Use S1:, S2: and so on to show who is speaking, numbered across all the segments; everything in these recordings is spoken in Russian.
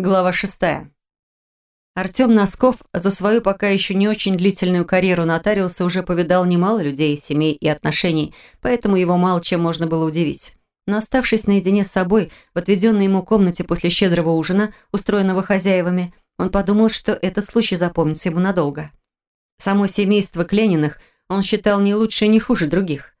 S1: Глава шестая. Артем Носков за свою пока еще не очень длительную карьеру нотариуса уже повидал немало людей, семей и отношений, поэтому его мало чем можно было удивить. Но оставшись наедине с собой в отведенной ему комнате после щедрого ужина, устроенного хозяевами, он подумал, что этот случай запомнится ему надолго. Само семейство Клениных он считал не лучше и не хуже других.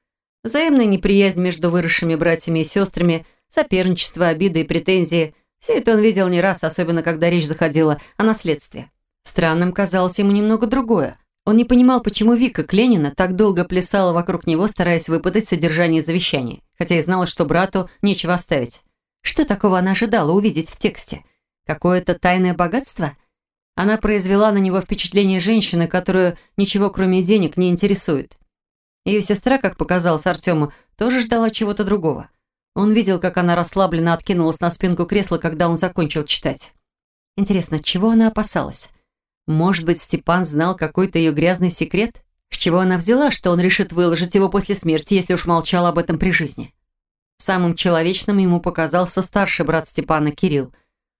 S1: Взаимная неприязнь между выросшими братьями и сестрами, соперничество, обиды и претензии – все это он видел не раз, особенно когда речь заходила о наследстве. Странным казалось ему немного другое. Он не понимал, почему Вика Кленина так долго плясала вокруг него, стараясь выпытать содержание завещания, хотя и знала, что брату нечего оставить. Что такого она ожидала увидеть в тексте? Какое-то тайное богатство? Она произвела на него впечатление женщины, которую ничего кроме денег не интересует. Ее сестра, как показалось Артему, тоже ждала чего-то другого. Он видел, как она расслабленно откинулась на спинку кресла, когда он закончил читать. Интересно, чего она опасалась? Может быть, Степан знал какой-то ее грязный секрет? С чего она взяла, что он решит выложить его после смерти, если уж молчал об этом при жизни? Самым человечным ему показался старший брат Степана, Кирилл.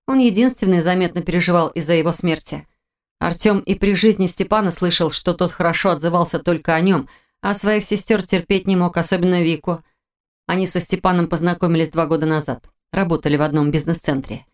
S1: Он единственный заметно переживал из-за его смерти. Артем и при жизни Степана слышал, что тот хорошо отзывался только о нем, а своих сестер терпеть не мог, особенно Вику – они со Степаном познакомились два года назад. Работали в одном бизнес-центре.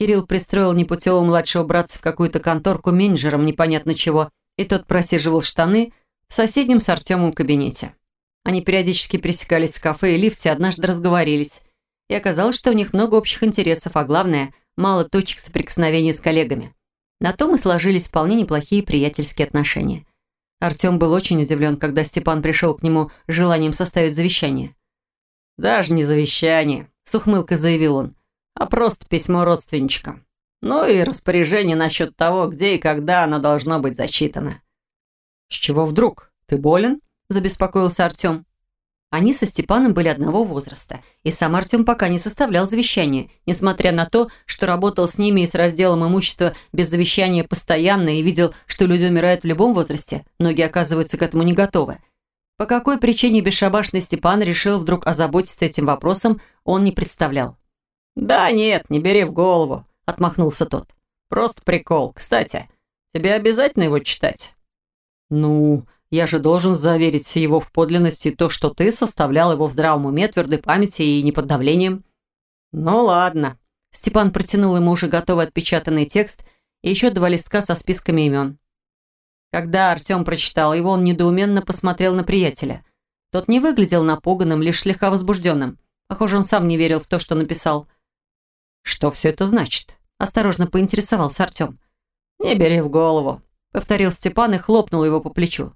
S1: Кирилл пристроил непутевого младшего братца в какую-то конторку менеджером непонятно чего, и тот просиживал штаны в соседнем с Артемом кабинете. Они периодически пересекались в кафе и лифте, однажды разговорились. И оказалось, что у них много общих интересов, а главное, мало точек соприкосновения с коллегами. На том и сложились вполне неплохие приятельские отношения. Артем был очень удивлен, когда Степан пришел к нему с желанием составить завещание. «Даже не завещание», — с ухмылкой заявил он, «а просто письмо родственничкам. Ну и распоряжение насчет того, где и когда оно должно быть зачитано». «С чего вдруг? Ты болен?» – забеспокоился Артем. Они со Степаном были одного возраста, и сам Артем пока не составлял завещание, несмотря на то, что работал с ними и с разделом имущества без завещания постоянно и видел, что люди умирают в любом возрасте, многие оказываются к этому не готовы. По какой причине бесшабашный Степан решил вдруг озаботиться этим вопросом, он не представлял. «Да нет, не бери в голову», — отмахнулся тот. «Просто прикол. Кстати, тебе обязательно его читать?» «Ну, я же должен заверить его в подлинности то, что ты составлял его в здравом уме, твердой памяти и не под давлением». «Ну ладно». Степан протянул ему уже готовый отпечатанный текст и еще два листка со списками имен. Когда Артем прочитал его, он недоуменно посмотрел на приятеля. Тот не выглядел напуганным, лишь слегка возбужденным. Похоже, он сам не верил в то, что написал. «Что все это значит?» – осторожно поинтересовался Артем. «Не бери в голову», – повторил Степан и хлопнул его по плечу.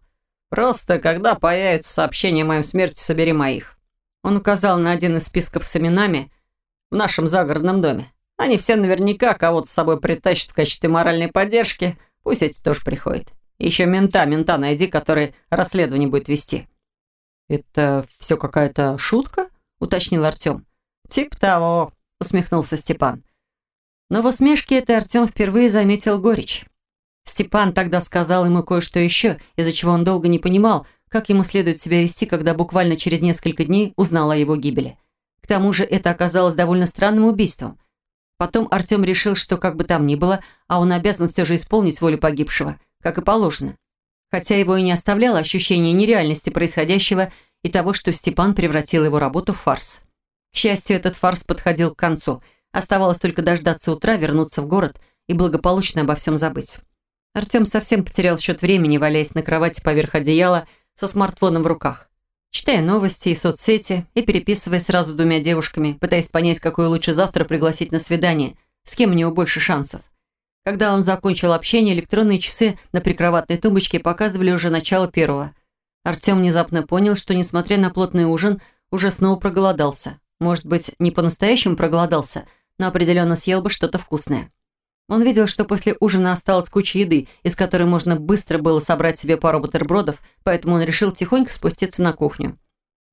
S1: «Просто, когда появится сообщение о моем смерти, собери моих». Он указал на один из списков с именами в нашем загородном доме. Они все наверняка кого-то с собой притащат в качестве моральной поддержки. Пусть эти тоже приходят. Еще мента, мента найди, который расследование будет вести». «Это все какая-то шутка?» – уточнил Артем. «Тип того», – усмехнулся Степан. Но в усмешке этой Артем впервые заметил горечь. Степан тогда сказал ему кое-что еще, из-за чего он долго не понимал, как ему следует себя вести, когда буквально через несколько дней узнал о его гибели. К тому же это оказалось довольно странным убийством. Потом Артем решил, что как бы там ни было, а он обязан все же исполнить волю погибшего – как и положено. Хотя его и не оставляло ощущение нереальности происходящего и того, что Степан превратил его работу в фарс. К счастью, этот фарс подходил к концу. Оставалось только дождаться утра, вернуться в город и благополучно обо всем забыть. Артем совсем потерял счет времени, валяясь на кровати поверх одеяла со смартфоном в руках. Читая новости и соцсети, и переписывая сразу двумя девушками, пытаясь понять, какое лучше завтра пригласить на свидание, с кем у него больше шансов. Когда он закончил общение, электронные часы на прикроватной тумбочке показывали уже начало первого. Артем внезапно понял, что, несмотря на плотный ужин, уже снова проголодался. Может быть, не по-настоящему проголодался, но определенно съел бы что-то вкусное. Он видел, что после ужина осталась куча еды, из которой можно быстро было собрать себе пару бутербродов, поэтому он решил тихонько спуститься на кухню.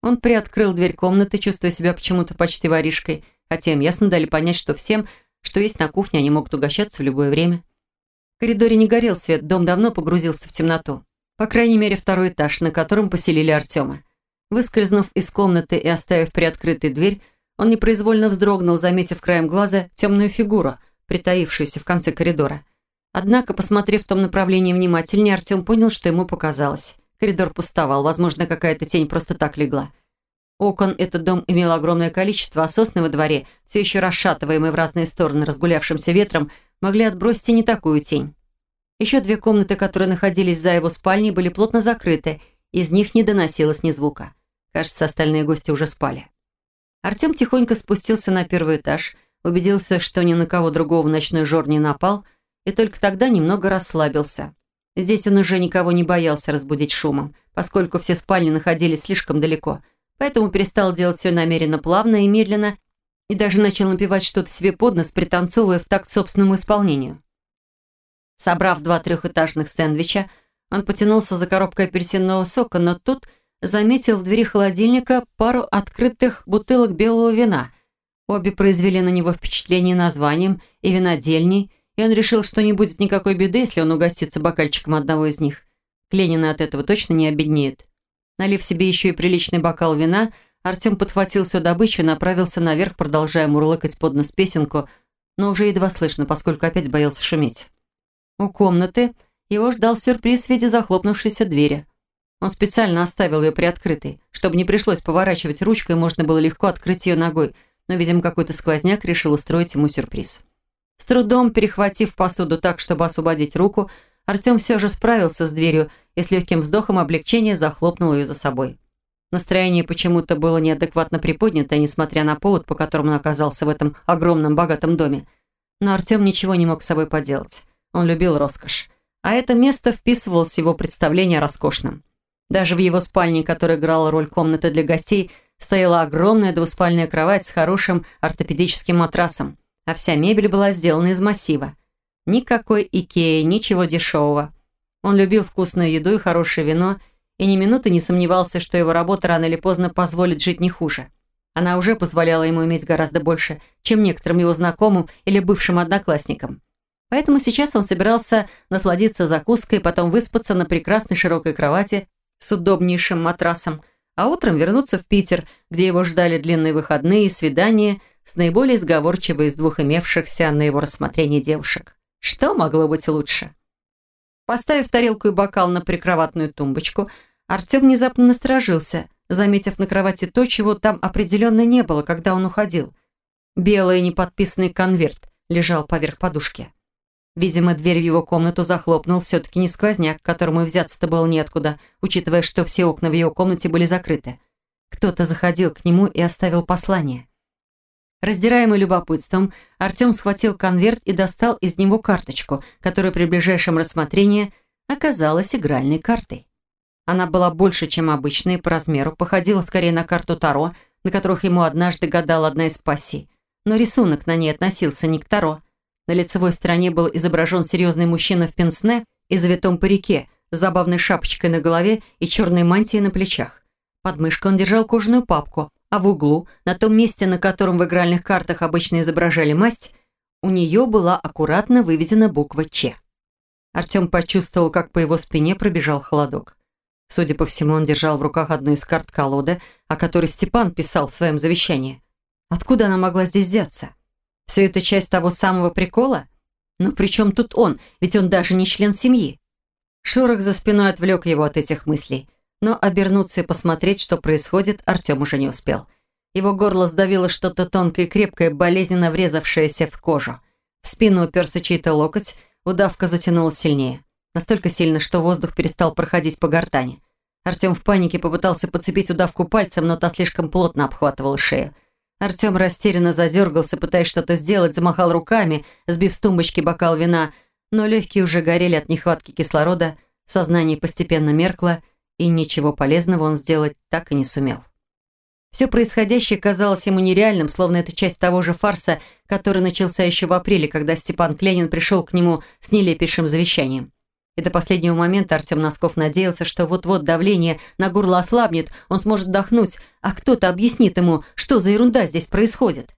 S1: Он приоткрыл дверь комнаты, чувствуя себя почему-то почти воришкой, хотя им ясно дали понять, что всем – что есть на кухне, они могут угощаться в любое время. В коридоре не горел свет, дом давно погрузился в темноту. По крайней мере, второй этаж, на котором поселили Артема. Выскользнув из комнаты и оставив приоткрытой дверь, он непроизвольно вздрогнул, заметив краем глаза темную фигуру, притаившуюся в конце коридора. Однако, посмотрев в том направлении внимательнее, Артем понял, что ему показалось. Коридор пустовал, возможно, какая-то тень просто так легла. Окон этот дом имел огромное количество, а сосны во дворе, все еще расшатываемые в разные стороны разгулявшимся ветром, могли отбросить и не такую тень. Еще две комнаты, которые находились за его спальней, были плотно закрыты, из них не доносилось ни звука. Кажется, остальные гости уже спали. Артем тихонько спустился на первый этаж, убедился, что ни на кого другого ночной жор не напал, и только тогда немного расслабился. Здесь он уже никого не боялся разбудить шумом, поскольку все спальни находились слишком далеко – поэтому перестал делать все намеренно плавно и медленно и даже начал напевать что-то себе под нос, пританцовывая в такт собственному исполнению. Собрав два трехэтажных сэндвича, он потянулся за коробкой апельсинного сока, но тут заметил в двери холодильника пару открытых бутылок белого вина. Обе произвели на него впечатление названием и винодельней, и он решил, что не будет никакой беды, если он угостится бокальчиком одного из них. Ленина от этого точно не обеднеет. Налив себе еще и приличный бокал вина, Артем подхватил всю добычу и направился наверх, продолжая мурлыкать под нос песенку, но уже едва слышно, поскольку опять боялся шуметь. У комнаты его ждал сюрприз в виде захлопнувшейся двери. Он специально оставил ее приоткрытой, чтобы не пришлось поворачивать ручку и можно было легко открыть ее ногой, но, видимо, какой-то сквозняк решил устроить ему сюрприз. С трудом перехватив посуду так, чтобы освободить руку, Артем все же справился с дверью и с легким вздохом облегчения захлопнул ее за собой. Настроение почему-то было неадекватно приподнято, несмотря на повод, по которому он оказался в этом огромном богатом доме. Но Артем ничего не мог с собой поделать. Он любил роскошь. А это место вписывалось в его представление о роскошном. Даже в его спальне, которая играла роль комнаты для гостей, стояла огромная двуспальная кровать с хорошим ортопедическим матрасом, а вся мебель была сделана из массива. Никакой Икеи, ничего дешевого. Он любил вкусную еду и хорошее вино, и ни минуты не сомневался, что его работа рано или поздно позволит жить не хуже. Она уже позволяла ему иметь гораздо больше, чем некоторым его знакомым или бывшим одноклассникам. Поэтому сейчас он собирался насладиться закуской, потом выспаться на прекрасной широкой кровати с удобнейшим матрасом, а утром вернуться в Питер, где его ждали длинные выходные и свидания с наиболее сговорчивой из двух имевшихся на его рассмотрение девушек. Что могло быть лучше? Поставив тарелку и бокал на прикроватную тумбочку, Артем внезапно насторожился, заметив на кровати то, чего там определенно не было, когда он уходил. Белый неподписанный конверт лежал поверх подушки. Видимо, дверь в его комнату захлопнул все-таки не сквозняк, которому и взяться-то было неоткуда, учитывая, что все окна в его комнате были закрыты. Кто-то заходил к нему и оставил послание. Раздираемый любопытством, Артем схватил конверт и достал из него карточку, которая при ближайшем рассмотрении оказалась игральной картой. Она была больше, чем обычная по размеру, походила скорее на карту Таро, на которых ему однажды гадала одна из пассий. Но рисунок на ней относился не к Таро. На лицевой стороне был изображен серьезный мужчина в пенсне и завитом парике, с забавной шапочкой на голове и черной мантией на плечах. Под мышкой он держал кожаную папку, а в углу, на том месте, на котором в игральных картах обычно изображали масть, у нее была аккуратно выведена буква «Ч». Артем почувствовал, как по его спине пробежал холодок. Судя по всему, он держал в руках одну из карт колоды, о которой Степан писал в своем завещании. Откуда она могла здесь взяться? Все это часть того самого прикола? Но при чем тут он? Ведь он даже не член семьи. Шорох за спиной отвлек его от этих мыслей но обернуться и посмотреть, что происходит, Артем уже не успел. Его горло сдавило что-то тонкое и крепкое, болезненно врезавшееся в кожу. В спину уперся чей-то локоть, удавка затянулась сильнее. Настолько сильно, что воздух перестал проходить по гортани. Артем в панике попытался подцепить удавку пальцем, но та слишком плотно обхватывала шею. Артем растерянно задергался, пытаясь что-то сделать, замахал руками, сбив с тумбочки бокал вина, но легкие уже горели от нехватки кислорода, сознание постепенно меркло, и ничего полезного он сделать так и не сумел. Все происходящее казалось ему нереальным, словно это часть того же фарса, который начался еще в апреле, когда Степан Кленин пришел к нему с нелепейшим завещанием. И до последнего момента Артем Носков надеялся, что вот-вот давление на горло ослабнет, он сможет вдохнуть, а кто-то объяснит ему, что за ерунда здесь происходит.